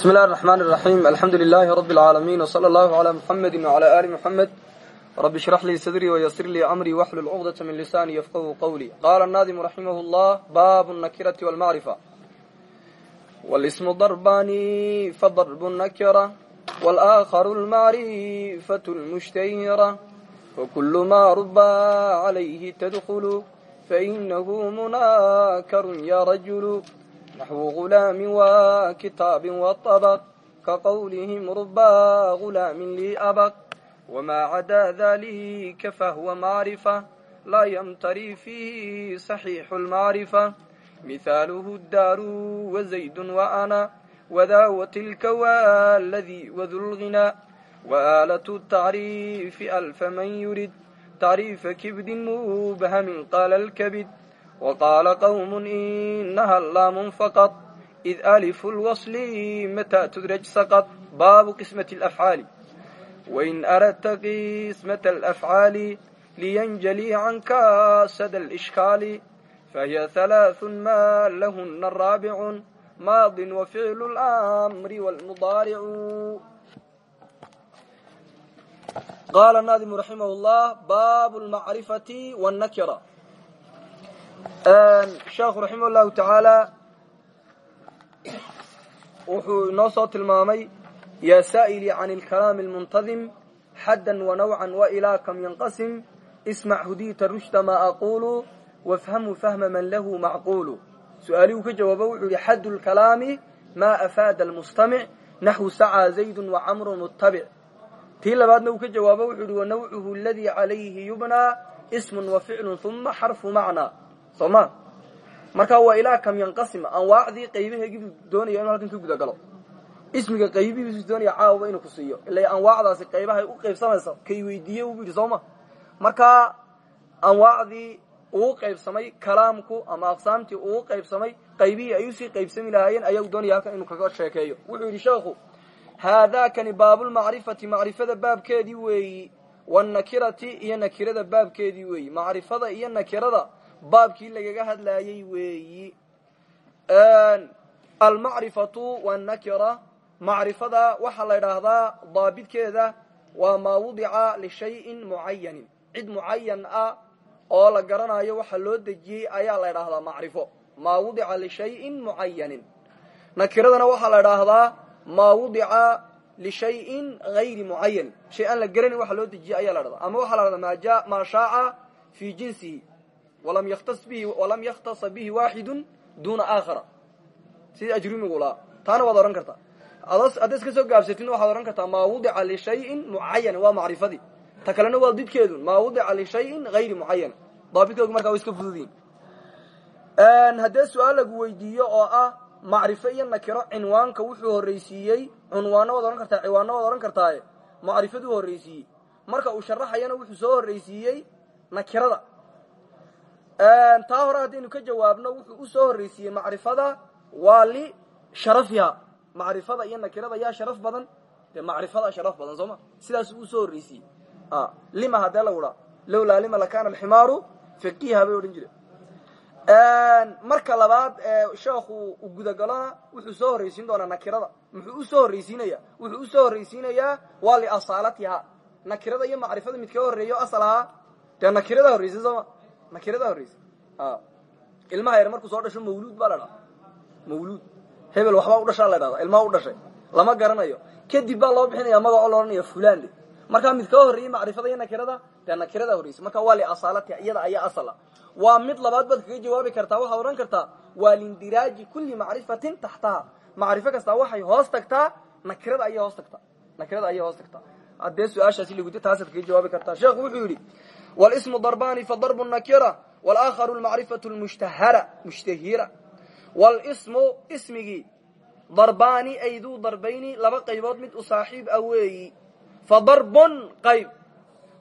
بسم الله الرحمن الرحيم الحمد لله رب العالمين وصلى الله على محمد وعلى آل محمد رب اشرح لي صدري ويسر لي أمري واحلل عقدة من لساني يفقه قولي قال الناظم رحمه الله باب النكرة والمعرفة والاسم ضرباني فضرب النكرة والآخر المعرفة المشتهرة وكل ما ربى عليه تدخل فإنه مناكر يا رجل naxwu gulaamin wa kitaabin waabaq ka qowlihim rubbaa gulaamin lii abaq wamaa cadaa dalika fahwa macrifa laa yamtari fiihi saxiixu lmacrifa mihaaluhu daaru wazaydun waana wadaa watilka waa ladii wadulghinaa waaalatu tacriifi alfa man yurid tacriifa kibdin mubhamin qaala lkabid وقال قوم إنها اللام فقط إذ ألف الوصل متى تدرج سقط باب قسمة الأفعال وإن أردت قسمة الأفعال لينجلي عنك سد الإشكال فهي ثلاث ما لهن الرابع ماض وفعل الأمر والمضارع قال الناظم رحمه الله باب المعرفة والنكرة sheekhu raximah llahu tacaala wuxuu inoo soo tilmaamay yaa saa'ili can ilkalaami almuntadim xaddan wanawcan wailaa kam yanqasim ismac hudita rushda maa aquulu wafhamhu fahma man lahu macquulu su'aalihuu ka jawaabo wuxuu yihi xaddu lkalaami maa afaada almustamic naxwu sacaa zaydun wacamru mutabic tii labaadna uu ka jawaabo wuxuu yihi wanawcuhu aladii calayhi yubnaa ismun waficlun uma xarfu macnaa soo ma markaa waa ilaa kam yanqasim anwaacdii qaybaheegiibuu doonaya inu halkan ka guda galo ismiga qaybihiisu doonaya caawaba inuu ku siiyo. Ila anwaacdaasi qaybahay u qaybsamaysa kay weydiiye bu yidhi soo ma markaa anwaacdii uu qaybsamay kalaamku ama aqsaamtii uu qaybsamay qaybihii ay u sii qaybsami lahaayeen ayaa doonaya halkan inuu kaga sheekeeyo. Wuxuu yidhi sheekhu haadaakani baabulmacrifati macrifada baabkeedii weeyi wanakirati iyo nakirada baabkeedii weeyi macrifada iyo nakirada baabkii lagaga hadlaayey weeyi. Almacrifatu wanakira macrifada waxaa la idhaahdaa daabidkeeda waa maa wudica lishayin mucayanin cid mucayan ah oo la garanayo waxa loo dejiyey ayaa la idhaahdaa macrifo. Maa wudica lishayin mucayanin nakiradana waxaa la idhaahdaa maa wudica lishayin gayri mucayanin shay aan la garanin waxa loo dejiyey ayaa la dhahdaa ama waxaa la dhahdaa maa shaaca fii jinsihi walam yakhtasa bihi waaxidu duna aakhara sidii ajrumigu lahaa taana waad odhan kartaa hadda iska soo gaabsatina waxaad odhan kartaa maa wudica lishayin mucayan waa macrifadii ta kalena waa didkeedu maa wudica lishayin hayri mucayan daabidkeedu markaa way iska fududiin haddee su'aal lagu weydiiyo oo ah macrifo iyo nakiro cinwaanka wuxuu horreysiiyey cunwaana waad odhan kartaa ciwaanna waad odhan kartaaye macrifaduu horreysiiyey marka uu sharaxayana wuxuu soo horreysiiyey nakirada taa hore haddaynu ka jawaabno wuxuu u soo horreysiiyey macrifada waa lisharafiha macrifada iyo nakirada yaa sharaf badan. Dee macrifada sharaf badan soo ma? Sidaas u soo horreysiiyey lima haddee lagu dhaa lowlaa lima lakana alximaaru faqiha bay odhan jireen. Marka labaad sheekhu gudagalona wuxuu soo horreysiin doonaa nakirada. Muxuu u soo horreysiinaya wuxuu u soo horreysiinayaa waa liasaalatiha nakirada iyo macrifada mid ka horreeyo asal nakirada horreysay sooma nakirada horreysa ilmaha yar markuu soo dhasho mawluud baa la dhaha mawluud. Hebel waxbaa u dhashaa la dhahda ilmaha u dhashay. Lama garanayo. Kadib baa loo bixinaya magacoo la odhanaya fulan de markaa mid kaa horreeyey macrifada iyo nakirada dee nakirada horreysa marka waa liasaalatiha iyada ayaa asala. Waa mid labaad baad kaga jawaabi kartaa waxaad odhan kartaa waa lindiraaji kulli macrifatin taxtaha. Macrifo kastaa waxay hoos tagtaa nakirada ayay hoos tagtaa. Nakirada ayay hoos tagtaa. Haddee su'aashaasi laguda taasaad kaga jawaabi kartaa. Sheekhu wuxuu yidhi wlsmu darbani fadarbu nakira walaakharu lmacrifatu lmushtahara mushtahira wlsmu ismigii darbaani ay duu darbayni laba qaybood mid u saaxiib ah weeyi fadarbun qayb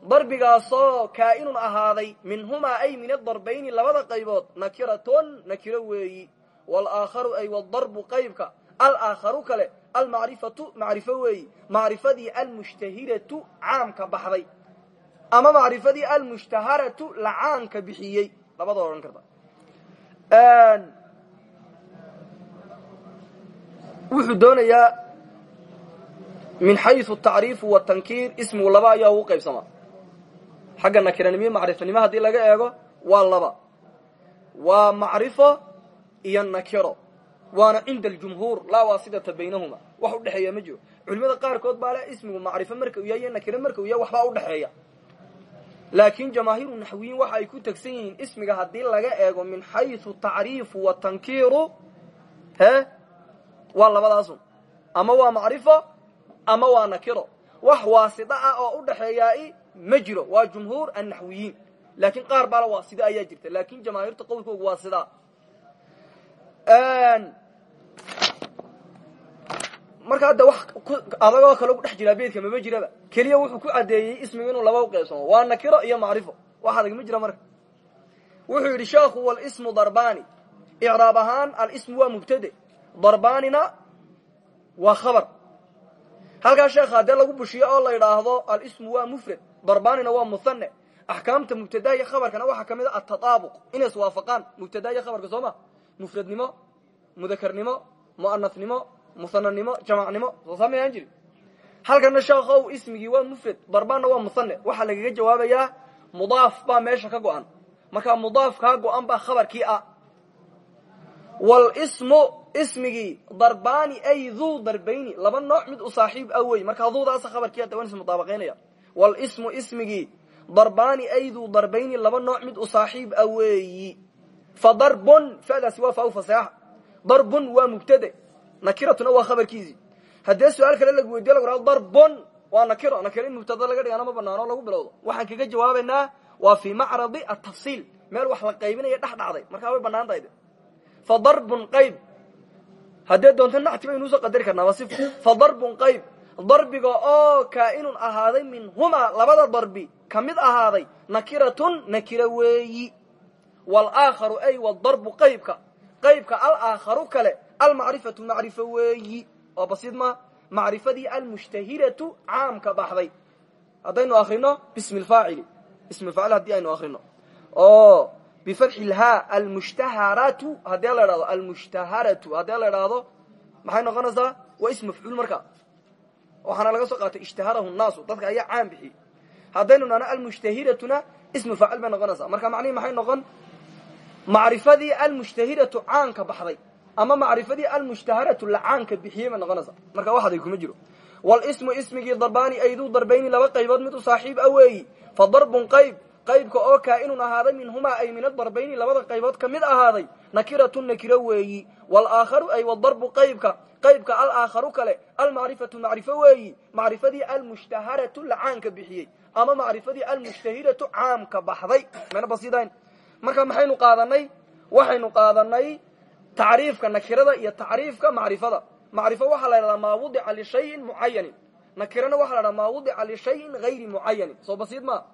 darbigaasoo kaa'inun ahaaday minhumaa ay min adarbayni labada qaybood nakiratun nakiro weeyi walaakharu ay wdarbu qaybka alaakharu kale almacrifatu macrifo weeyi macrifadii almushtahiratu caamka baxday ama macrifadii almushtaharatu lacaanka bixiyey. Labada odhan karta. Wuxuu doonayaa min xayu tacriifu watankiir ismigu laba ayaa ugu qaybsamaa xagga nakiranimo macrifanimo haddii laga eego waa laba. Waa macrifo iyo nakiro. Waana cinda aljumhuur laa waasidata baynahuma. Wax udhexeeya ma jiro. Culimada qaarkood baa le ismigu macrifo marka uu yahay iyo nakiro marka uu yahay waxbaa udhexeeya laakiin jamaahiiru naxwiyiin waxa ay ku tegsan yihiin ismiga haddii laga eego min xayu tacriifu watankiiru he waa labadaasun ama waa macrifo ama waa nakiro. Wax waasida ah oo udhaxeeyaa ma jiro. Waa jumhuur annaxwiyiin. Laakiin qaar baala waasida ayaa jirta. Laakin jamaahiirta qowlkooga waa sidaa marka hadda wax adagoo kale ku dhex jiraa beedka mama jiraba. Keliya wuxuu ku caddeeyey ismiga inuu laba uqeybsamo waa nakiro iyo macrifo. Wax adag ma jira marka. Wuxuu yidhi sheekhu walismu darbani icraab ahaan alismu waa mubtade. Darbanina waa khabar. Halkaa sheekha haddee lagu bushiyo oo la yidhaahdo alismu waa mufrad darbanina waa muhane axkaamta mubtada iyo khabarkana waxaa ka mid a atataabuq inay mubtada iyo khabarka soo ma? Mufradnimo mudakarnimo muanasnimo musananimo jamacnimo soo saamayan jiri halkana sheekhow ismigii waa mufrad darbanna waa muhane waxaa lagaga jawaabayaa mudaaf baa meesha ka go-an. Markaa mudaaf kaa go-an baa khabarkii ah wlsmu ismigii darbani ay duu darbayni. Laba nooc mid u saaxiib a wey. Markaa duudaasa khabarkii hadda waan ismutaabaqaynaya wlsmu ismigii darbani ay duu darbayni. Laba nooc mid u saaxiib a weeyi fa darbun fadaasi waa faa faseexa darbun waa mubtade nakiratuna waa khabarkiisii haddee su'aal kale lagu weydiyo lagu hahdo darbun waa nakiro. Nakiro in mubtada laga dhigana ma banaano lagu bilowdo. Waxaan kaga jawaabaynaa waa fii macradi atafsiil meel wax la qaybinaya dhex dhacday. Markaa way banaan fa darbun qayb. Haddee doonto nacti baynu u soo qadari karnaa waa sif fa darbun qayb. Darbiga oo kaa'inun ahaaday minhumaa labada darbi ka mid ahaaday nakiratun nakira weeyi. Walaakharu ay wadarbu qaybka. Qaybka alaakharu kale almacrifatu macrifo weeyi oo basiid ma macrifadii almushtahiratu caamka baxday. Haddaynu akrino bismi lfaacili ismi faacil haddii aynu akrino oo bifatxi lhaa almushtaharatu haddii la idhahdo almushtaharatu haddii la idhaahdo maxay noqonaysaa? Waa ism mafcuul marka. Waxaana laga soo qaatay ishtaharahu naasu dadka ayaa caan bixiyey haddaynu nahno almushtahiratuna ismu faacil bay noqonaysaa. Marka macnihi maxay noqon? Macrifadii almushtahiratu caanka baxday ama macrifadii almushtaharatu la caanka bixiyey bay noqonaysaa marka waxaday kuma jiro. Wlsmu ismigii darbani ayduu darbayni laba qaybood mid u saaxiib a weeyi. Fa darbun qayb qaybka oo kaa'inun ahaaday minhumaa ay min adarbayni labada qaybood ka mid ahaaday nakiratun nakiro weeyi. Walaakharu ay wadarbu qaybka qaybka alaakharu kale almacrifatu macrifo weeyi. Macrifadii almushtaharatu la caanka bixiyey ama macrifadii almushtahiratu caamka baxday. Mayna basidayn marka maxaynu qaadanay waxaynu qaadanay tacriifka nakirada iyo tacriifka macrifada. Macrifo waxaa la ydhahdaa maa wudica lishayin mucayanin. Nakirana waxa la dhahdaa maa wudica lishayin hayri mucayanin. Soo basiid ma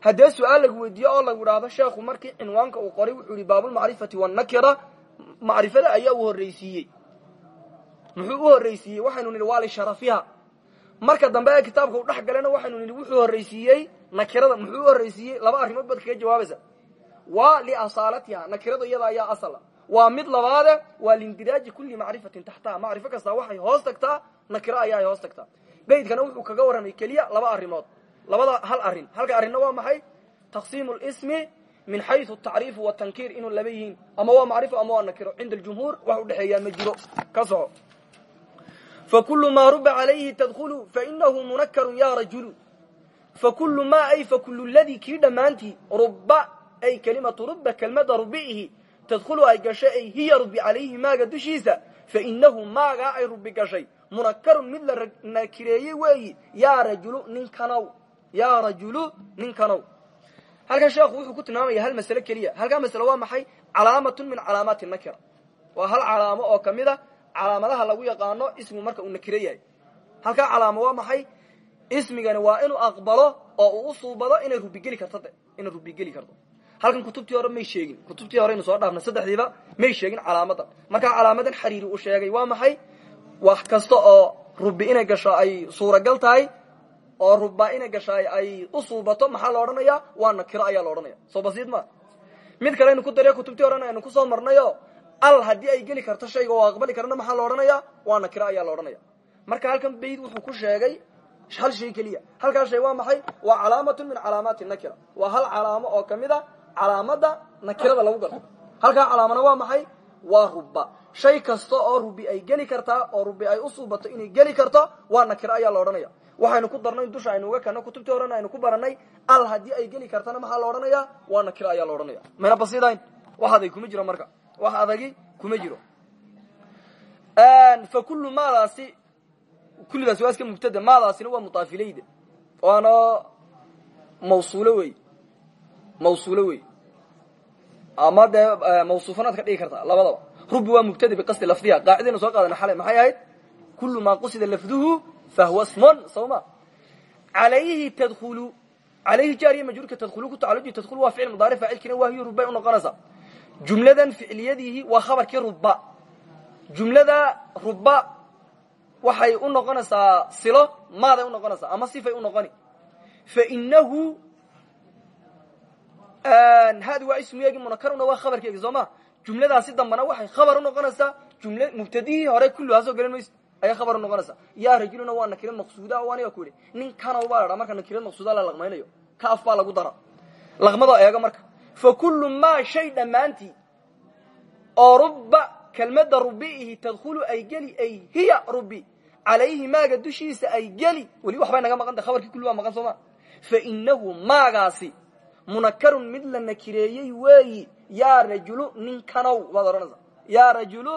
haddee su'aal lagu weydiiyo oo lagu idhaahdo sheekhu markii cinwaanka uu qoray wuxuu yihi baabulmacrifati wanakira macrifada ayaa uu horreysiiyey. Muxuu u horreysiiyey? Waxaynu nidhi waa lisharafiha marka dambe ee kitaabka u dhex galena waxaynu nidhi wuxuu horreysiiyey nakirada. Muxuu u horreysiiyey? Laba arrimood baad kaga jawaabaysa waa liasaalatiha nakirada iyada ayaa asala waa mid labaade waa lindiraaji kuli macrifatin taxtaha macrifo kastaa waxay hoos tagtaa nakiro ayaa ay hoos tagtaa. Beydkana wuxuu kaga warramay keliya laba arrimood. Labada hal arrin. Halka arrinna waa maxay? Taqsiimu lismi min xayu tacriifu watankiir inuu laba yihiin. Ama waa macrifo ama waa nakiro. Cinda aljumhuur wax udhexeeyaa ma jiro. Ka soco fakulu maa ruba calayhi tadkhulu fainahu munakaru ya rajulu fakulu ma ay fakulu ladii kii dhammaantii ruba ay kelimatu ruba kelmada rubiihi tadkhulu ay gashay ay hiya rubi calayhi maaga dushiisa fainahu maagaa ay rubi gashay. Munakarun mid la nakireeyey weeyi yaa rajulu ninkanow yaa rajulu ninkanow halkan sheekhu wuxuu ku tilmaamaya hal masale keliya. Halkaa masale waa maxay? Calaamatun min calaamaati nakira. Waa hal calaamo oo ka mid a calaamadaha lagu yaqaano ismigu marka uu nakiro yahay. Halkaa calaamo waa maxay? Ismigani waa inuu aqbalo oo uu karto de inay rubigeli karto halkan kutubtii hore may sheegin. Kutubtii hore aynu soo dhaafnay saddexdiiba may sheegin calaamadan markaa calaamadan xariiri uu sheegay waa maxay? Wax kasta oo rubi inay gasho ay suuragal tahay oo ruba inay gashaay ay u maxaa la odhanaya waa nakiro ayaa la odhanaya soo basiid ma? Mid kale aynu ku dariya kutubtii horena aynu ku soo marnayo al haddii ay geli karto shayga oo aqbali karana maxaa la odhanaya waa nakiro ayaa la odhanaya marka halkan bayd wuxuu ku sheegay hal shay keliya. Halkaa shay waa maxay? Waa calaamatun min calaamaati nakira. Waa hal calaamo oo ka mid a calaamada nakirada lagu garto halkaa calaamana waa maxay? Waa ruba shay kasta oo rubi ay geli kartaa oo rubi ay usuubato inay geli karto waa nakiro ayaa la odhanaya. Waxaynu ku darnay dusha aynu uga kano kutubtii horena aynu ku baranay al haddii ay geli kartana maxaa la odhanaya? Waa nakiro ayaa la odhanaya. Mayna basidayn wax adag kuma jiro marka. Wax adagi kuma jiro. Fa kullu maadaasi kullidaas waa iska mubtada maadaasina waa mutaafilayda waana mawsuulo wey ama dee mawsuufanaad ka dhigi kartaa labadaba. Rubi waa mubtada biqasdi lafdiha. Qaacidayna soo qaadana xalay maxay ahayd? Kullu maa qusida lafduhu fahuwa smon sawma. Alayhi tadulu alayhi jaariya majruurka tadkhulu ku tacaluji tadkhulu waa ficil mudaaric faacilkiina waa hiyo rubay unoqonaysa jumladan ficiliyadihi waa khabarkii ruba jumlada ruba waxay u noqonaysaa silo maaday u noqonaysaa ama sifay u noqoni. Fainahu hadi waa ismigeegi munakaruna waa khabarkeegi soo ma jumladaasi dambana waxay khabar unoqonaysaa juml mubtadihii hore kullihaasoo galan mayso ayay khabar unoqonaysaa yaa rajuluna waa nakira maqsuuda o aniga ku yidhi nin kanow baa la dhaa marka nakira maqsuuda la laqmaynayo ka af baa lagu dara. Laqmadoo eega marka fa kullu maa shay dhammaantii oo ruba kelmadda rubiihi tadkhulu ay geli ay hiya rubi calayhi maaga dushiisa ay geli. Weli waxbay naga maqan tahay khabarkii kulli waa maqan soo ma. Fa inahu maagaasi munakarun mid la nakireeyey weeyi yaa rajulu ninkanow baad odhanaysaa. Yaa rajulu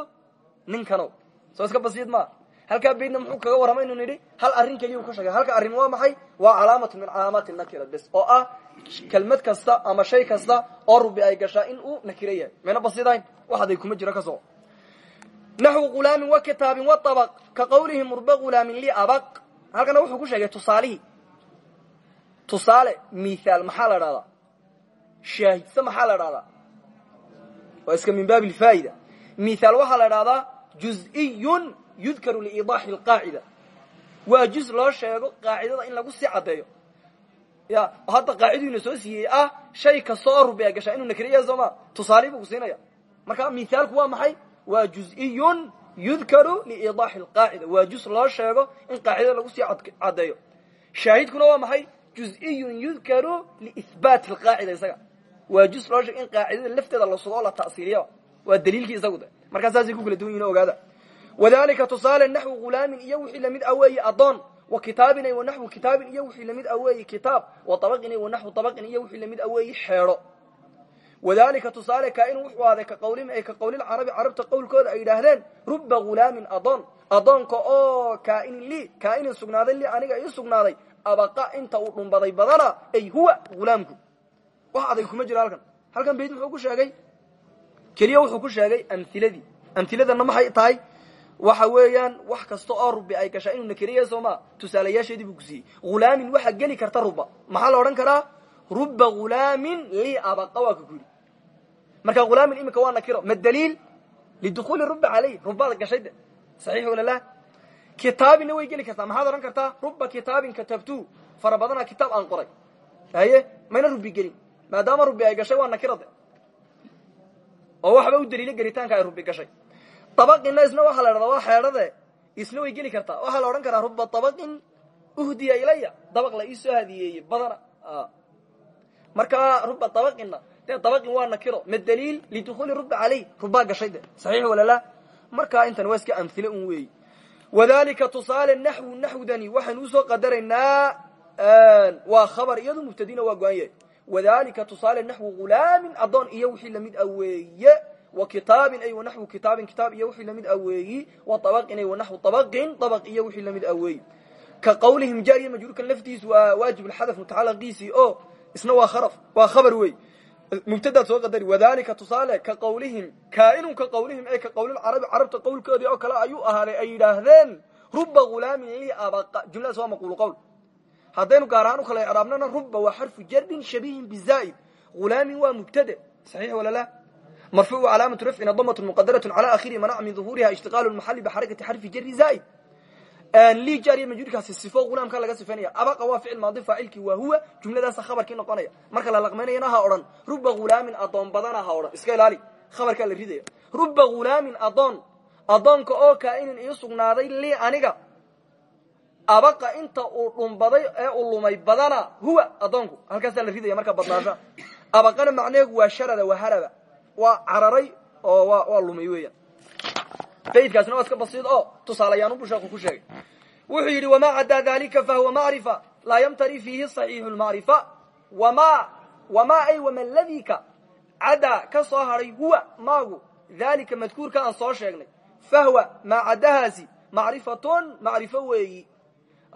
ninkanow. Soo iska basiid maa halkaa baydna muxuu kaga warramay inu nidhi hal arrin keliya ka sheegay. Halka arrin waa maxay? Waa calaamatu min calaamaati nakira bes oo ah kelmad kasta ama shay kasta oo rubi ay gashaa in uu nakiro yahay. Mayna basidayn waxaday kuma jiro ka soo. Naxwu ghulaamin wa kitaabin wa abaq ka qawlihi murba ghulaamin li abaq. Halkana wuxuu ku sheegay tusaalihii tusaale mithaal maxaa la dhahdaa shaahidse maxaa la dhahdaa waa iska min baabi lfaa'ida mithaal waxaa la dhahdaa juz'iyun yudkaru liidaaxi alqaacida waa juz loo sheego qaacidada in lagu sii caddeeyo. Ya hadda qaaciduu ina soo siiyey ah shay kasta oo rubi a gashaa inuu nakriya sooma tusaalihi buu ku siinaya. Marka mithaalku waa maxay? Waa juz'iyun yudkaru liidaaxi alqaacida waa juz loo sheego in qaacidada lagu sii caddeeyo. Shaahidkuna waa maxay? Juz'iyun yudkaru liihbaati alqaacida isaga waa juz loo in qaacidada lafteeda la sugo la ta'siiliya waa daliilkii isagu de. Markaa saasay ku kala duwan yihiin ogaada wadalika tusaale naxwu ghulaamin iyo wixii la mid a weeye adoon wa kitaabin wa naxwu kitaabin iyo wixii la mid a weeye kitaab. Wa abaqin wa naxwu abaqin iyo wixii la mid a weeye xeedho wadalika tusaale kaainu wuxuu ahaaday ka qawlihim ay ka qawlilcarabi carabta qowlkooda ay yidhaahdeen ruba ghulaamin adoon adoonka oo kaainin lii kaainin sugnaaday li aniga ii sugnaaday abaqa inta uu dhumbaday badana ay huwa ghulaamku wax adag kuma jiro halkan. Halkan bayd muxuu ku sheegay keliya wuxuu ku sheegay amhiladii amhiladana maxay tahay. Waxa weeyaan wax kasta oo rubi ay gashaa inuu nakeriya soo ma tusaalayaasheedii buu ku siiyey. Hulaamin waxaa geli karta ruba. Maxaa la odhan karaa? Ruba hulaamin li abaqa waa ka ku yidhi marka hulaamin iminka waa nakiro ma daliil? Lidukhuuli ruba caleyh rubaada gashay de. Saxiix wala lah kitaabinna way geli kartaa. Maxaad odhan kartaa? Ruba kitaabin katabtu. Fara badana kitaab aan qoray. Haye? Mayna rubi gelin maadaama rubi ay gashay waa nakiro de oo waxba u daliilo gelitaanka ay rubi gashay. Abaqina isna waxaa la dhahdaa waa xeedhade isna way geli kartaa. Waxaa la odhan karaa ruba abaqin uhdiya ilaya dabaq la iisoo hadiyeeyey badana. Markaa ruba abaqina dee abaqin waa nakiro. Ma daliil? Lidukhuuli ruba caleyh rubaa gashay de saxiix wala la markaa intan waa iska amhile un weeyi. Wadalika tusaale naxwu naxwdani waxaynu u soo qadaraynaa waa khabar iyado mubtadina waa go-an yahay wadalika tusaale naxwu hulaamin adoon iyo wixii la mid a weeye. Wa kitaabin ay wanaxwu kitaabin kitaab iyo wixii la mid aweeyi wa abaqin ay wanaxwu abaqin abaq iyo wixii la mid aweeyi ka qawlihim jaariya majruurkan laftiisu waa waajib lxadaf mutacalaqiisii oo isna waa kharaf waa khabar wey mubtadaad soo qadari wadalika tusaale ka qawlihim kaainun ka qawlihim ay ka qawlilcarabi carabta qowlkoodii oo kale ayuu ahaaday ay yidhaahdeen ruba hulaamin li abaqa. Jumladaas waa maqulu qowl haddaynu gaar ahaan u kala icraabnana ruba waa xarfu jarbin shabihin bizaa'id. Hulaamin waa mubtade. Saxiix wala la marfuucu calaamatu rafcina damatun muqadarat cala akhiri manac min duhuuriha ishtiqaalu lmaxali bixarakati xarfi jari zaa'id. Lii jaariya majruurkaasi sifo hulaamka laga sifaynaya abaqa waa ficil maadi faacilkii waa huwa jumladaasa khabarkii noqonaya. Marka la laqmaynayana ha odhan. Ruba hulaamin adoon badana ha odhan. Iska ilaali. Khabarkaa la ridaya ruba hulaamin adoon adoonka oo kaa'inin ii sugnaaday lii aniga abaqa inta uu dhumbaday ee uu lumay badana huwa addoonku. Halkaasaa la ridaya marka badnaasha. Abaqana macnaheegu waa sharada waa haraba waa cararay oo wa waa lumay weeyaan. Baydkaasina waa iska basiid. Oo tusaalayaanunbu sheeku ku sheegay. Wuxuu yidhi wamaa caddaa dalika fahuwa macrifa. Laa yamtari fiihi saxiixu lmacrifa wama wamaa ay wama ladika caddaa ka soo hadhay huwa maagu. Daalika madkuurka aan soo sheegnay. Fahwa maa caddahaasi macrifatun. Macrifo weeyi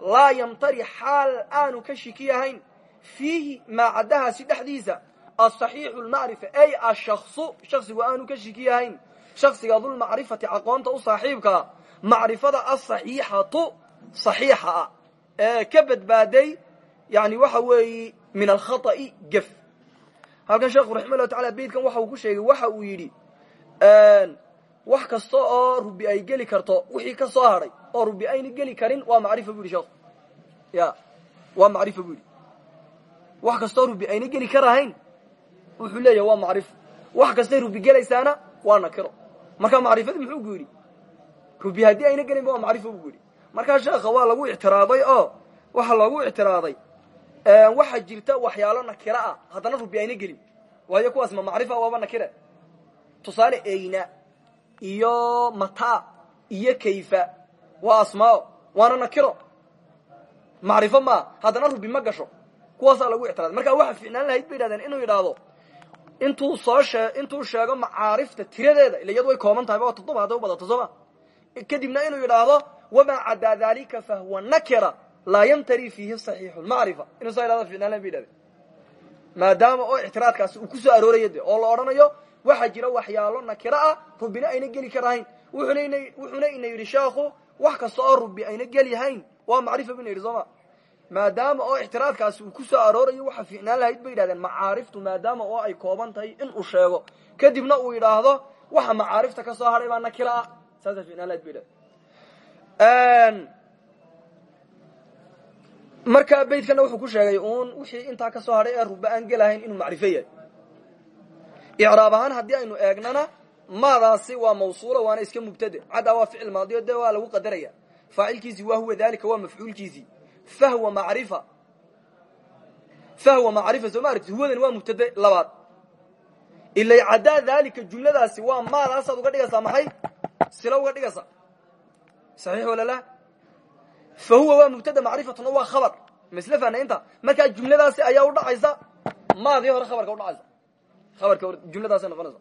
laa yamtari xaal aanu ka shiki ahayn fiihi maa caddahaasi dhexdiisa asaxiixu lmacrifa ay ashaksu shaksigu aanu ka shiki ahayn. Shaksiga dulmacrifati aqoonta u saaxiibkaa macrifada asaxiixatu saxiixa ah ee ka badbaaday yani waxa weeyi min alkhata'i gef. Halkan sheekhu raxima llahu tacala beydkan waxa uu ku sheegay waxa uu yidhi wax kasta oo rubi ay geli karto wixii ka soo hadhay oo rubi ayna geli karin waa macrifa bu yidhi sheekhu ya waa macrifa bu yidhi. Wax kastoo rubi ayna geli karahayn wuxuu leeyahay waa macrifo. Wax kastay rubi gelaysaana waa nakiro. Marka macrifadii muxuu yidhi? Rubi haddii ayna gelinba waa macrifo bu ku yidhi. Markaa waa lagu ictiraaday oo waxaa loogu ictiraaday waxaa jirta waxyaalo nakira ah haddana rubi ayna gelin. Waayo kuwaas ma macrifa waaba nakire tusaale eyna iyo mata iyo kayfa waa asmaao waana nakiro. Macrifo maa haddana rubi ma gasho. Kuwaasaa lagu ictiraaday marka waxa ficnaan lahayd bay yidhahdeen inuu yidhaahdo intuu soo shee intuu sheego macaarifta tiradeeda ila way kooban tahay ba toddoba hadday u badato soo ma? Kadibna inuu yidhaahdo wamaa caddaa dalika fahuwa nakira laa yamtari fiihi saxiixu lmacrifa inuu saa yidhahdo lahayd bay maadaama oo ictiraadkaasi uu ku soo arooraya de oo la odhanayo waxaa jira waxyaalo nakiro ah rubina ayna geli karahayn. Wuxuuna ina yidhi sheekhu wax kasta oo rubi ayna gelihayn waa macrifa bu ina yidhi sooma maadaama oo ictiraadkaasi uu ku soo aroorayo waxa fiicnaan lahayd bay yidhahdeen macaariftu maadaama oo ay kooban tahay in uu sheego. Kadibna uu yidhaahdo waxa macaarifta ka soo hadhay baa nakiro ah. Saasaa ficnaan lahayd bay yidhahdeen marka beydkana wuxuu ku sheegay uun wixii intaa ka soo hadhay ee ruba aan gelahayn inuu macrifo yahay. Icraab aynu eegnana maadaasi waa mawsuula waana iska mubtade caddaa waa ficil maadiyo dee waa lagu qadaraya. Faacilkiisii waa huwa dalika waa mafcuulkiisii. Fahwa macrifa. Fahwa macrifa soo ma aragti huwadan waa mubtade labaad. Ilay caddaa daalika jumladaasi waa maadaasaad uga dhigaysaa maxay? Sila uga dhigaysaa. Saxiix wala la fa huwa waa mubtada macrifatuna waa khabar masle fanaynta markaa jumladaasi ayaa udhacaysa maadii hore khabarka udhacaysa abarka jumladaasay noqonaysa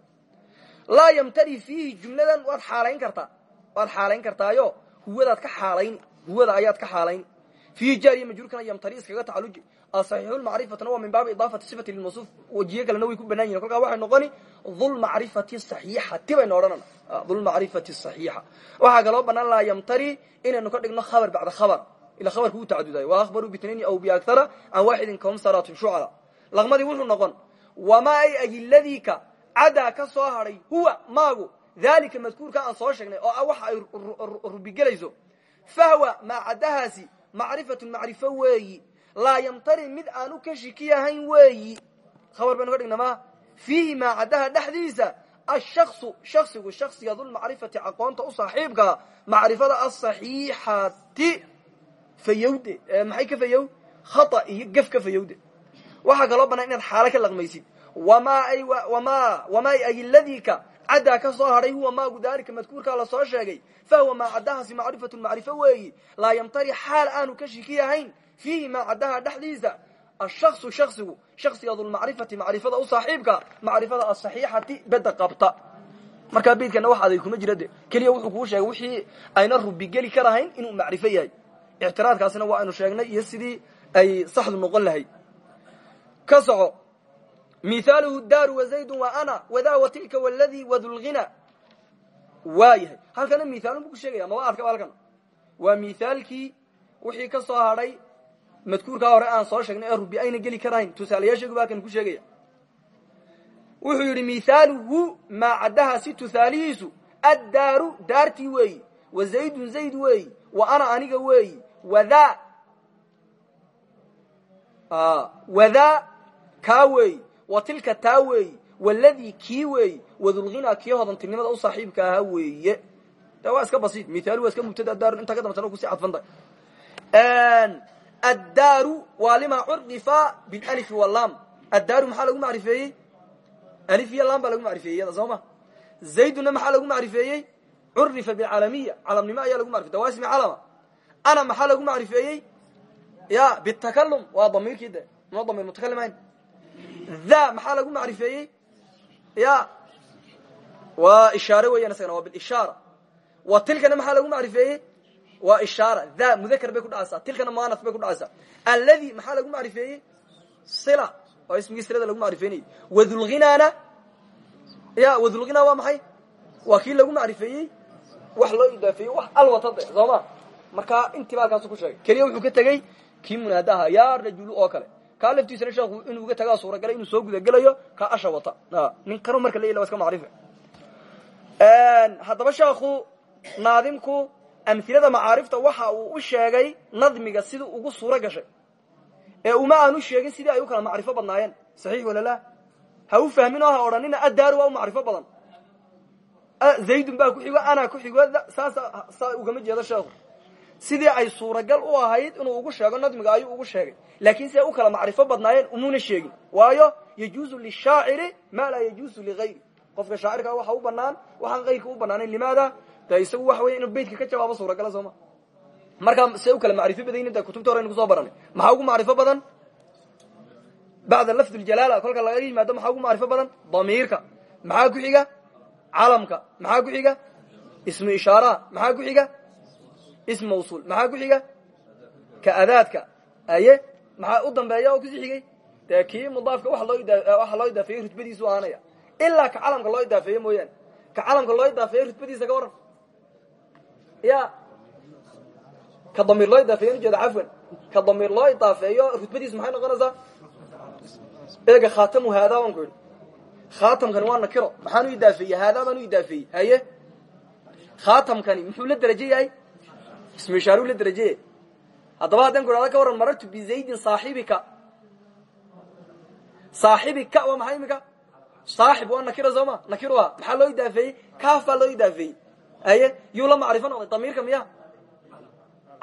laa yamtari fiihi jumladan waad xaalayn kartaa waad xaalayn kartaayo huwadaad ka xaalayn huwada ayaad ka xaalayn fiihi jaariya majruurkana yamtari iskaga tacaluji asaxiixulmacrifatuna waa min baabi idaafati sifati lilmawsuuf wajiye kalena way ku banaan yihiin kolkaa waxay noqoni dulmacrifati saxiixati baynu odhanana dulmacrifati saxiixa waxaa kaloo banaan lahaa yamtari inaynu ka dhigno khabar bacda khabar ila khabarka u tacadudayo wa akhbaruu bitnaini aw biakara can waxidin kamsaratin shucra laqmadii wuxuu noqon wamaa ay agiladika caddaa ka soo hadhay huwa maagu daalika madkuurka aan soo sheegnay oo ah waxa ay rubigelayso fahwa maa caddahaasi macrifatun macrifo weeyi laa yamtari mid aanu ka shikiyahayn weeyi. Khabar baynu ka dhigna ma fiihi maa caddaha dhexdiisa ashaksu shaksigu shaksiga dulmacrifati aqoonta u saaxiibkaa macrifada asaxiixati fayowde maxay ka fayow? Khata iyo gef ka fayowde. Waxaa kaloo banaan inaad xaalo ka laqmaysid. Wamaa ay ladika caddaa ka soo hadhay huwa maagu daalika madkuurkaa la soo sheegay fahuwa maa caddahaasi macrifatun macrifo weeyi. Laa yamtari xaal aanu ka fiihi maa caddaha dhexdiisa ashaksu shaksigu shaksiga dulmacrifati macrifada u saaxiibka macrifada asaxiixati beda qabta. Markaa beydkana wax aday kuma jira de keliya wuxuu kuu sheegay wixii ayna rubigeli karahayn inuu macrifo yahay. Ictiraadkaasina waa aynu sheegnay iyo sidii ay saxdu noqon lahayd ka soco. Mithaaluhu daaru wazaydu wa ana wadaa wa tilka waladii wadulghina waa yahay. Halkana mithaalun buu ku sheegaya. Maba arkaba halkan waa mithaalkii wixii ka soo hadhay madkuurkaa hore aan soo sheegnay ee rubi ayna geli karahayn tusaalayaasheegu ba halkan ku sheegaya. Wuxuu yidhi mithaaluhu maa caddahaasi tusaalihiisu addaaru daartii weeyi wa zaydun zayd weeyi wa ana aniga weeyi wadaa wadaa kaa weeyi wa tilka taa weeyi waladii kii weeyi wadulghinaa kii hodantinimada u saaxiibka ahaa weeye. Waa iska basiid. Mithalu waa iska mubtada daarun intaa ka dambatana ku sii cadfantay addaaru waa lima curifa bilif walaam addaaru maxaa lagu macrifeeyey? Alif iyo lam baa lagu macrifeeyey iyada soo ma? Zayduna maxaa lagu macrifeeyey? Curifa bilcalamiya calamnimo ayaa lagu marifey dawasmi calama. Ana maxaa lagu macrifeeyey? Ya bitakalum waa damiirkii de ma damir mutakalimayn tha maxaa lagu macrifeeyey? Ya waa ishaare weyan isagana waa bilishaara wa tilkana maxaa lagu macrifeeyey waa ishaara tha mudakr bay ku dhacaysaa. Tilkana muanas bay ku dhacaysaa. Alladhi maxaa lagu macrifeeyey? Sila. Waa ismigii silada lagu macrifeynayey. Wadulghinaana ya wadulghina waa maxay? Waa kii lagu macrifeeyey? Wax loo idaafeeyey wax alwatade soo ma? Markaa intiiba halkaasu ku sheegay. Keliya wuxuu ka tegey kii munaadaha yaa rajulu oo kale. Kaa laftiisana sheekhu inuu uga tagaa suuragalay inuu soo gudagelayo ka asha wata. Nin kanu marka la wa iska macrifa haddaba sheekhu naadimku amhilada macaarifta waxa uu u sheegay nadmiga sidii ugu suuro gashay. Ee uma aanu sheegin sidii ay u kala macrifo badnaayeen. Saxiix wala la ha u fahmin ha odhanina addaaru waa macrifo badan. Zaydun baa ku xigo anaa ku xigo saasa saa ugama jeedo sheekhu. Sidii ay suuragal u ahayd inuu ugu sheego nadmiga ayuu ugu sheegay. Laakiin si ay u kala macrifo badnaayeen umuna sheegin. Waayo yajuuzu lishaaciri maa laa yajuuzu ligayri qofka shaacirkaa waxa u banaan waxaan kayrka u banaanayn limaada de isagu waxa wey inuu beytka ka jawaabo suuragala sooma markaa see u kala macrifo badayn de kutubta hore aynu ku soo baranay. Maxaa ugu macrifo badan? Bacda lafd ljalaala kolka laga yimaado maxaa ugu macrifo badan? Damiirka. Maxaa ku xiga? Calamka. Maxaa ku xiga? Ismu ishaaraha maxaa ku xiga? Ism mawsuul. Maxaa ku xiga? Ka adaadka. Aye maxaa u dambeeya oo ku sii xigay? Dee kii mudaafka waxa loo idaafeeyey rutbadiisu ahaanaya ilaa ka calamka loo idaafeeye mooyaane. Ka calamka loo idaafeeye rutbadiisa ka waran ya. Ka damiir loo idaafeeyo ujeeda cafwan. Ka damiir loo idaafeeyo rutbadiisu maxay noqonaysaa? Eega khaatamu haadaa waan ku idhi khaatamkani waa nakiro. Maxaan u idaafeeyey haadaa baan u idaafeeyey haye? Khaatamkani muxuu la deraje yahay? Ismu ishaaru la derajeye haddaba haddaan ku idhahda ka warran marartu bizaydin saaxibika. Saaxibika waa maxay imika? Saaxib waa nakiro soo ma? Nakiro ah maxaa loo idaafeeyey kaaf baa loo idaafeeyey aye yuu la macrifo noqday damiirka miya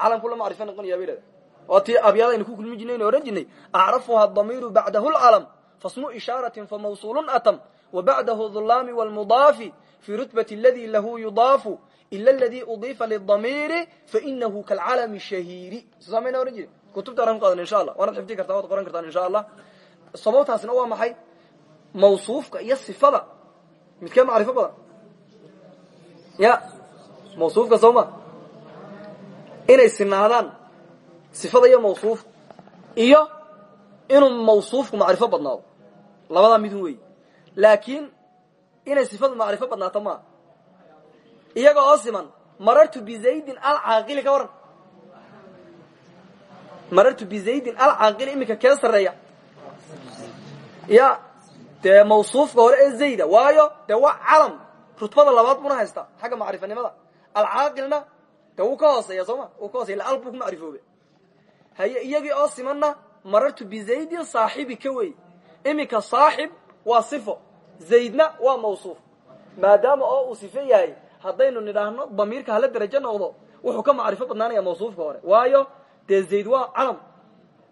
calamku la macrifo noqonaya bay dhahda waa tii abyaada aynu ku kulmi jirnay aynu ohan jirnay. Acrafuha damiiru bacdahu lcalam fasmu ishaaratin famawsuulun atam wa bacdahu dhulaami wlmudaafi fi rutbati aladi lahu yudaafu ila aladi udiifa lidamiiri fainahu kalcalami shahiiri. Samayna ohan jiri kutubta aan ku qaadan insha allah waanad xifdi kartaa waad qoran kartaan insha allah sababtaasina waa maxay? Mawsuufka iyo sifada. Midkee macrifo badan ya mawsuufka soo ma. Inay sinaadaan sifada iyo mawsuufka iyo inuu mawsuufku macrifo badnaado. Labadaa midun wey laakiin inay sifadu macrifo badnaato maa iyaga oo siman marartu bizaydin alcaaqili ka waran. Marartu bizaydin alcaaqili iminka kee sarreeya? Ya dee mawsuufka hore ee zayda waayo dee waa calam rutbada labaad buna haysta xagga macrifanimada. Alcaaqilna de wuu ka hooseeya soo ma? Wuu ka hoseya al buu ku macrifoobe. Haye iyagii oo simanna marartu bizaydin saaxibi ka wey. Iminka saaxib waa sifo zaydna waa mawsuuf. Maadaama oo uu sifo yahay haddaynu nidhaahno damiirka hala derajo noqdo wuxuu ka macrifo badnaanaya mawsuufka hore. Waayo dee zayd waa calam.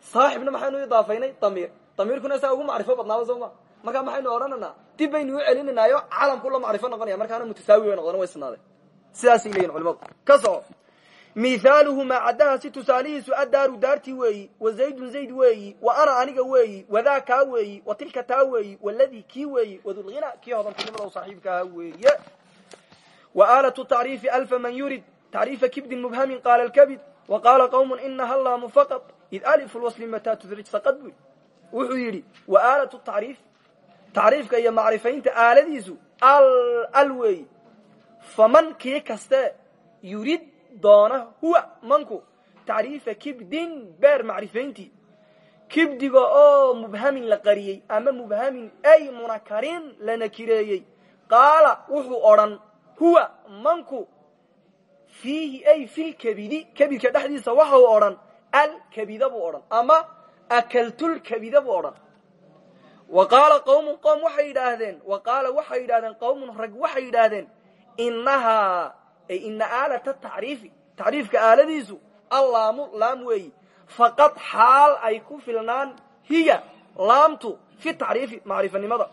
Saaxibna maxaynu idaafaynay damiir. Damiirkuna saa ugu macrifo badnaaba soo ma markaa maxaynu odhananaa dib baynu u celinanaayo calamku la macrifo noqonaya. Markaana mutasaawi way noqdeen way sinaaday sidaasay leeyihiin culimadu. Ka soco mithaaluhu maacadahaasi tusaalihiisu addaaru daartii weeyi wa zaydun zayd weeyi wa ana aniga weeyi wadaa kaa weeyi wa tilka taa weeyi waladii kii weeyi wadulghina kii hodantinimada u saaxiibka ahaa weeye. Wa aalatu tacriifi alfa man yurid tacriifa kibdin mubhamin qaala lkabid wa qaala qawmun inaha laamu faqad id alifu lwasli mataa tudraj saqad bui wuxuu yidhi wa aalatu tacriif tacriifka iyo macrifaynta aaladiisu al weeyi faman kii kaste yurid doona huwa manku tacriifa kibdin beer macrifayntii. Kibdiga oo mubhamin la qariyey ama mubhamin ay munakarin la nakireeyey. Qaala wuxuu odhan huwa manku fiihi ay filkabidi kabidka dhexdiisa waxau odhan alkabida buu odhan ama akaltulkabida buu odhan wa qaala qawmun qoom waxay yidhaahdeen. Wa waxay yidhahdeen qawmun rag waxay yidhaahdeen inahaa ay ina aalata tacriifi tacriifka aaladiisu allaamu laam weeyi. Faqad xaal ay ku filnaan hiya laamtu fi tacriifi macrifanimada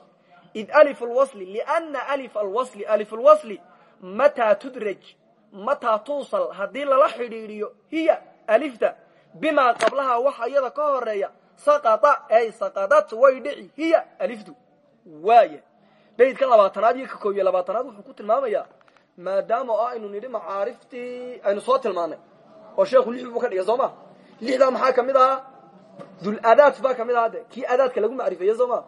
id alif lwasli liana alif alwasli alif lwasli mataa tudraj mataa tuusal haddii lala xidhiidhiyo hiya alifta bimaa qablaha waxa iyada ka horreeya saqadat way dhici. Hiya aliftu. Waaya baydka labaatanaad iyo ka koob iyo labaatanaad wuxuu ku tilmaamayaa maadaama oo aynu nidhi macaariftii aynu soo tilmaanay oo sheekhu lix buu ka dhigay soo ma? Lixdaa maxaa ka mid ahaa? Dul adaad baa ka mid ahaa de. Kii adaadka lagu macrifeeye soo ma?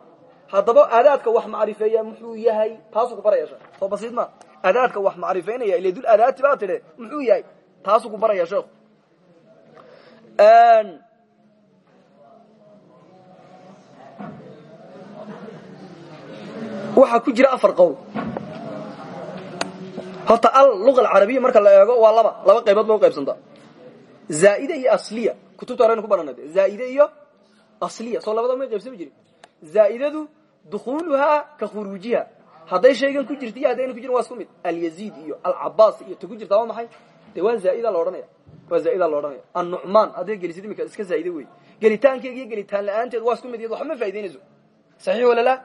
Haddaba adaadka wax macrifeeya muxuu yahay? Taasuu ku baraya sheekh soo basiid ma? Adaadka wax macrifeynaya ile dul adaati baa tidhe muxuu yahay? Taasuu ku baraya sheekhu waxaa ku jira afar qowl horta al luga alcarabiya marka la eego waa laba laba qaybood loo qaybsanta. Zaa'ide iyo asliya. Kutubta horeynu ku baranay de zaa'ide iyo asliya. Soo labada may qaybsami jirin. Zaa'idadu dukhuluhaa ka khuruujiha. Hadday shaygan ku jirta iyo haddayna ku jirin waa isku mid. Alyaziid iyo alcabaas iyo ta ku jirta waa maxay? De waa zaa'ida la odhanaya. Waa zaa'ida la odhanaya. Annucmaan hadday gelisid imika iska zaa'ide wey gelitaankeega iyo gelitaan la'aanteed waa isku mid iyad waxba ma faa'idaynayso saxiix wala la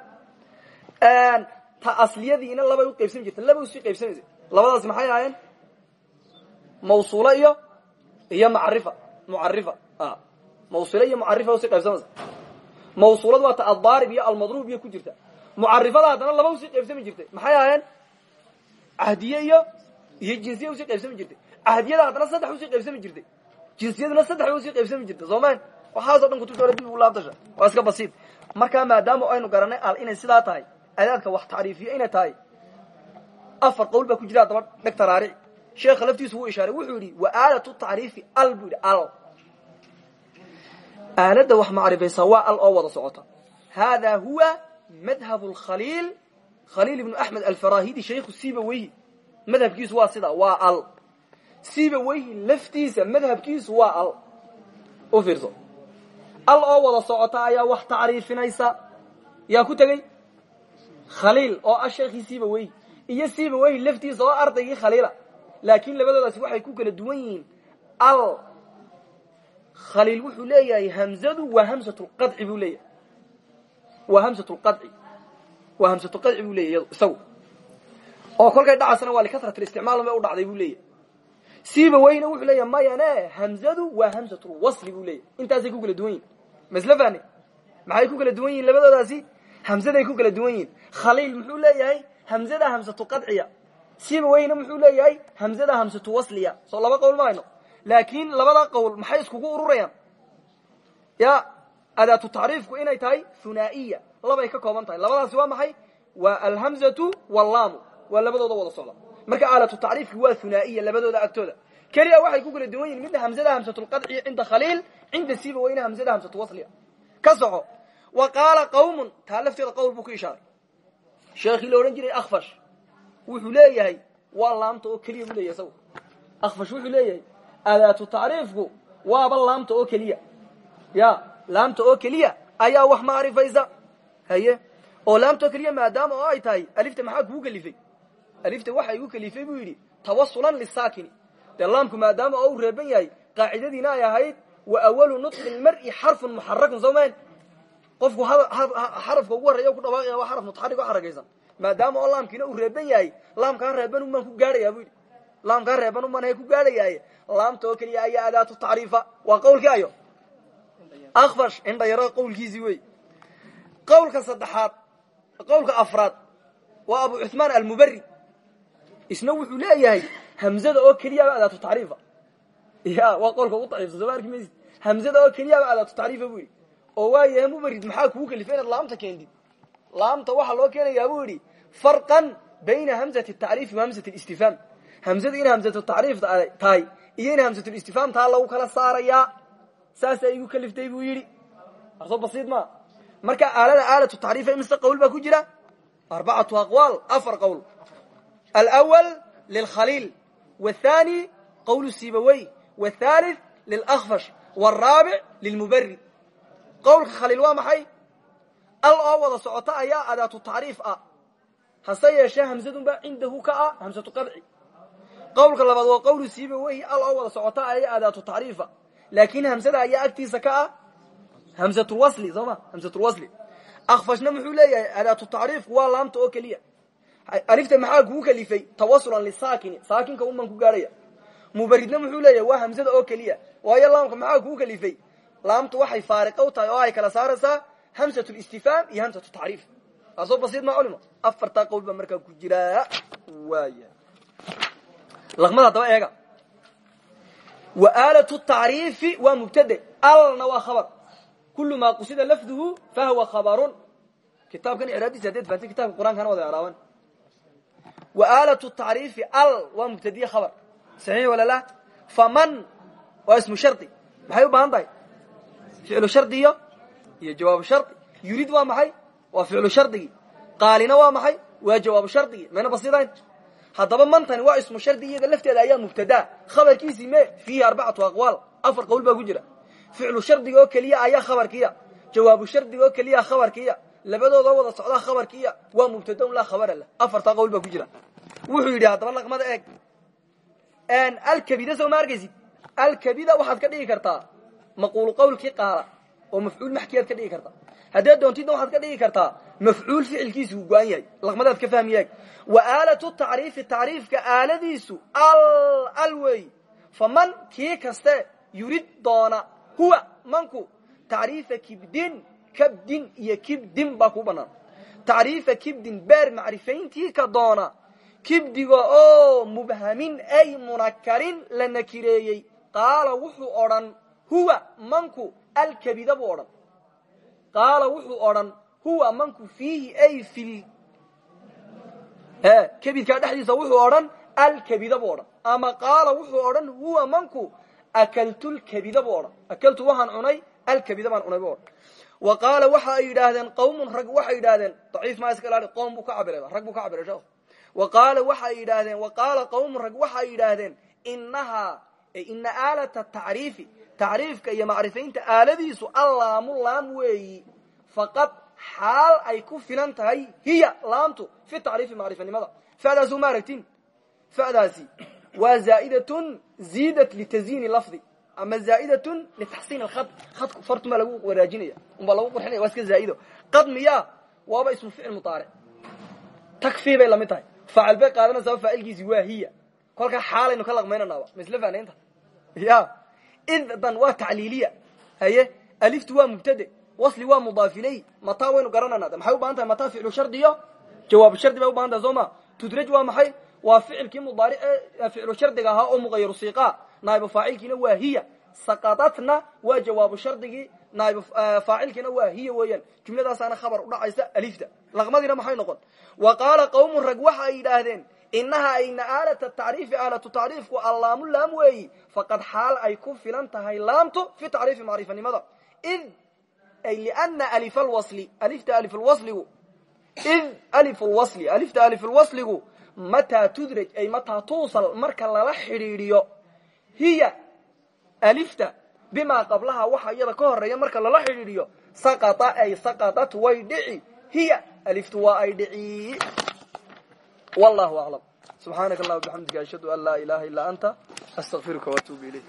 ta asliyadiina labay u qaybsami jirta laba u sii qaybsamaysa labadaas maxay ahaayeen? Mawsuulo iyo iyo macrifa. Mucarifa mawsuulo iyo mucarifa u sii qaybsamaysa mawsuuladu waa ta addaarib iyo almadruub iyo ku jirta. Mucarifada haddana laba u sii qaybsami jirtay. Maxay ahaayeen? Cahdiye iyo iyo jinsiya u sii qaybsami jirtay. Cahdiyada haddana saddex u sii qaybsami jirtay. Jinsiyaduna saddex bay u sii qaybsami jirtay. Soo mayn waxaaso dhan kutubta hore dib ugu laabtasha waa iska basiid. Markaa maadaama aynu garanay al inay sidaa tahay adaadka wax tacriifiyo inay tahay. Afar qowl baa ku jira haddaba dheg taraaric sheekha laftiisu wuu ishaaray wuxuu yidhi wa aalatu tacriifi al buu yidhi al. Aaladda wax macrifaysaa waa al oo wada socota. Hada huwa madhab lkhaliil khaliil ibnu axmed alfarahidi shaykhu sibaweyhi madhabkiisu waa sida waa al. Sibaweyhi laftiisa madhabkiisu waa al. U fiirso. Al oo wada socota ayaa wax tacriifinaysa. Yaa ku tegey khaliil oo ah sheekhii sibaweyhi iyo sibaweyhi laftiisa oo ardaygii khaliila laakiin labadoodaasi waxay ku kala duwan yihiin. Al khaliil wuxuu leeyahay hamzadu waa hamsatulqadci buu leeyahay. Waa hamsatulqadci waa hamsatulqadci buu leeyahy isagu. Oo kolkay dhacaysana waa likasrat isticmaal bay u dhacday buu leeyahay. Sibaweyhina wuxuu leeyahay mayane hamzadu waa hamsatulwasli buu leeyahay. Intaasay ku kala duwan yihiin masla fahne maxay ku kala duwan yihiin labadoodaasi hamzaday ku kala duwan yihiin khaliil muxuu leeyahay? Hamzada hamsatu qadciya. Sibaweyhina muxuu leeyahay? Hamzada hamsatu wasliya. Soo laba qowl ma hayno laakiin labada qowl maxay iskugu ururayaan? Ya adaatu tacriifku inay tahay hunaa'iya labay ka kooban tahay. Labadaasi waa maxay? Waa alhamzatu wallaamu. Waa labadooda wada socda. Marka aalatu tacriifki waa hunaa'iya labadooda agtooda. Keliya waxay ku kala duwan yihiin midna hamzada hamsatulqadciya cinda khaliil cinda sibaweyna hamzada hamsatu wasliya. Ka soco wa qaala qawmun taa lafteeda qowl buu ku ishaaray. Sheekhii la odhan jiray akfash wuxuu leeyahay waa laamta oo keliya buu leyahy isagu. Akfash wuxuu leeyahay adaatu tacriifku waaba laamta oo keliya. Ya laamta oo keliya ayaa wax macrifaysa. Haye oo laamta oo keliya maadaama oo ay tahay alifta maxaa kugu kelifay alifta waxa igu kelifay buu yidhi tawasulan lisaakini dee laamku maadaama oo u reeban yahay qaacidadiina ay ahayd wa awalu nutqi lmar'i xarfun muxarakun qofku xarafka ugu horreeya ku dhawaaqaya waa xaraf mutaxarig oo xarakaysan maadaama oo laamkiina uu reeban yahay laamkaa reeban umaan ku gaadhayaa bu yidhi. Laamkaa reeban hay ku gaadhayaaye laamta oo keliya ayaa adaatu tacriifa. Waa qawlkii ayo? Akfash indhayaro qawlkiisii wey qawlka saddexaad qawlka afraad waa abu cuثmaan almubari isna wuxuu leeyahay hamzada oo keliyaba adaatu tacriifa. Ya waa qowlka ugu daciifsan soo ma arki maysid hamzada oo keliyaba adaatu tacriifa bu yidhi oo waayahe mubrid maxaa kuu kalifay inaad laamta keendid laamta waxaa loo keenayaa buu yidhi farqan bayna hamzati tacriifi wa hamzati listifhaam hamzadu in hamsatu tacriif tahay iyo in hamsatul istifhaam taa lagu kala saarayaa saasaa igu kaliftay buu yidhi. Arsoo basiid maa marka aalada aalatu tacriifa imse qowl baa ku jira? Arbacatu aqwaal afar qowl alwal lilkhaliil wathani qowlu sibawey wathaalith lilakfash waraabic lilmubari qowlka khaliil waa maxay? Al oo wada socota ayaa adaatu tacriif ah. Hase yeeshee hamsadunba cindahu ka ah hamsatu qadci. Qawlka labaad waa qawlu siiba wey al oo wada socota aya adaatu tacriifa laakin hamsada ayaa agtiisa ka ah. Hamsatulwasli soo ma? Hamsatulwasli akfashna muxuu adaatu tacriifku waa laamta oo keliya. Alifta maxaa kugu kalifay? Tawasulan lisaakini saakinka unbaan ku gaadhaya mubaridna muxuu waa hamsada oo keliya. Waayo laamka maxaa kugu kalifay laamtu waxay faariqa u tahay oo ay kala saaraysaa hamsat listifhaam iyo hamsatu tacriif. Taasoo basiid ma culimo afartaa qowl baa markaa ku jiraa waaya laqmada haddaba eega. Wa aalatu tacriifi waa mubtade. Alna waa khabar. Kulu maa qusida lafduhu fahuwa khabarun. Kitaabkan icraabdiisa hadeed fahamtay kitabka qur'aankana wada icraaban wa aalatu tacriifi al waa mubtadiye khabar. Saxiix wala la faman waa ismu shardi. Maxay u baahan tahay ficlu shardiyo iyo jawaabu shardi yurid waa maxay waa ficlu shardigii qaalina waa maxay waa jawaabu shardigii mayna basidayn haddaba mantani waa ismu shardi iyada lafteeda ayaa mubtadaa khabarkiisii me fiihi arbacatu aqwaal afar qowl baa ku jira ficlu shardiga oo keliya ayaa khabarkiya jawaabu shardiga oo keliya khabarkiya labadooda wada socdaa khabarkiya waa mubtada laa khabara lah afartaa qowl baa ku jira wuxuu yidhi haddaba laqmada eeg alkabida soo ma arkaysid alkabida maquulu qawlkii qaala oo mafcuul maxkiyaad ka dhigi kartaa haddaad doontidna waxaad ka dhigi kartaa mafcuul ficilkiisu uu go-an yahay. Laqmadaad ka fahmiyaag wa aalatu tacriifi tacriifka aaladiisu al al wey. Faman kii kaste yurid doona huwa manku. Tacriifa kibdin kabdin iyo kibdin baa kuu banaan tacriifa kibdin beer macrifayntii ka doona kibdiga oo mubhamin ay munakarin la nakireeyey. Qaala wuxuu odhan huwa manku alkabida buu odhan. Qaala wuxuu odhan huwa manku fiihi ay fi kebidkaa dhexdiisa wuxuu odhan alkabida buu odhan. Ama qaala wuxuu odhan huwa manku akaltulkabida buu odhan. Akaltu waxaan cunay alkabida baan cunay buu odhan. Wa qaala waxa ay yidhaahdeen qawmun rag waxay yidhahdeen daciif maa iska ilaali qowm buu ka cabiray rag buu ka cabiray sheekhu wa qaala waxay yidhaahdeen wa qaala qawmun rag waxay yidhaahdeen inahaa ina aalata tacriifi tacriifka iyo macrifaynta aaladiisu allaamu laam weeyi faqad xaal ay ku filan tahay hiya laamtu fi tacriifi macrifanimada. Fadaasu ma aragtin fadaasi waa zaa'idatun ziidat litaziini lafdi ama zaa'idatun litaxsiin alkhad. Khadku fartumaa lagu waraajinaya umbaa lagu qurxinaya waa iska zaa'ido. Qad miya waaba ismu ficil mudaaric takfii bay la mid tahay. Faacil bay qaadanaysaa faacilkiisi waa hiya kolkaa xaalaynu ka laqmaynanaaba. Ma isla fahnaynta ya. Idan waa tacliiliya. Haye aliftu waa mubtade wasli waa mudaaf iley mataa waynu garanayna maxay u baahan tahay mataa ficlu shardiyo jawaabu shardi bay u baahan tahay soo ma tudraj waa maxay? Waa ficilkii mudaaric ee ficlu shardiga ahaa oo muqayaru siiqa naaibu faacilkiina waa hiya. Saqadatna waa jawaabu shardigii. Faacilkiina waa hiya weeyaan. Jumladaasaana khabar udhacaysa alifta. Laqmadiina maxay noqon? Wa qaala qawmun rag waxa ay yidhaahdeen inahaa ayna aalata tacriifi aalatu tacriifku allaamu laam weeyi faqad xaal ay ku filan tahay laamtu fi tacriifi macrifanimada id ay liana alif alwasli alifta alif alwasligu id alif lwasli alifta alif lwasligu mataa tudraj ay mataa tuusal marka lala xidhiidhiyo hiya alifta bimaa qablaha waxa iyada ka horreeya marka lala xidhiidhiyo saqata ay saqatat way dhici hiya aliftu waa ay dhici wallahu aclam subxaanaka allah bixamdika ashhadu an laa ilaha illaa anta astaqfiruka waatuubu ilayk